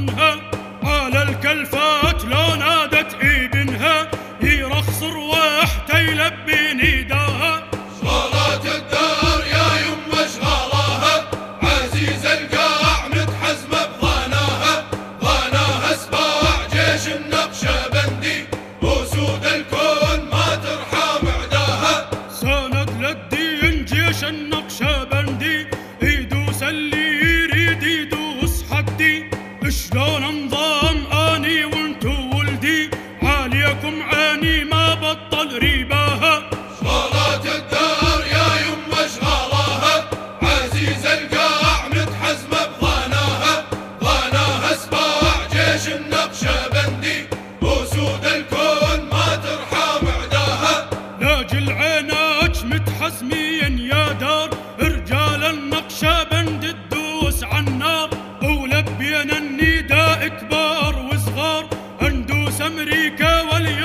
عنها على الكلفات لو نادت ابنها. يرخص رواحته يلبي نداها. شغلات الدار يا يما شغلاها عزيز القاع متحزمة بغناها ضناها سباع جيش النقشة بندي. أسود الكون ما ترحم عداها. سند للدين جيش النقشة بندي.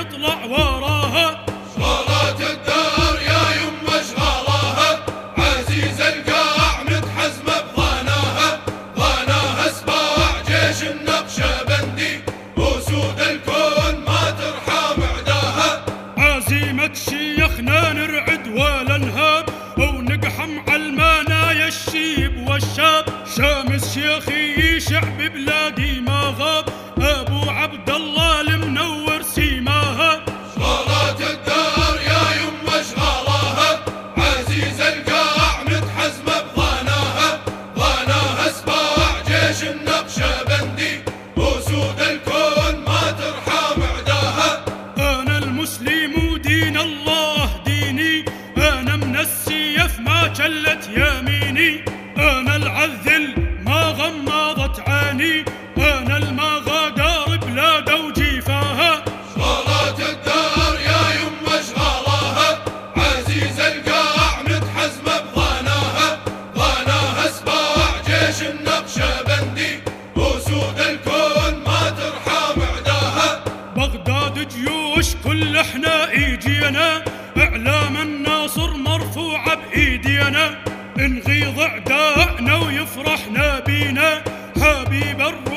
يطلع وراها. شغلات الدار يا يما شغلاها عزيز القاع متحزمة بضناها ضناها سباع جيش النقشة بندي. وسود الكون ما ترحم عداها عزيمة شيخنا نرعد ولا نهاب. ونقحم علمانا الشيب والشاب. شامس شيخي شعب بلادي ما غاب. أبو أنا العذل ما غمضت عيني. أنا المغادر بلاده وجيفاها شغالات الدار يا يم أشغالها. عزيز القاع متحزم بضاناها ضاناها سباع جيش النقشبندي أسود الكون ما ترحم عداها بغداد جيوش كل إحنا ايدينا إعلام الناصر مرفوعه بإيدينا. نغيظ اعدائنا ويفرحنا بينا حبيب الروح.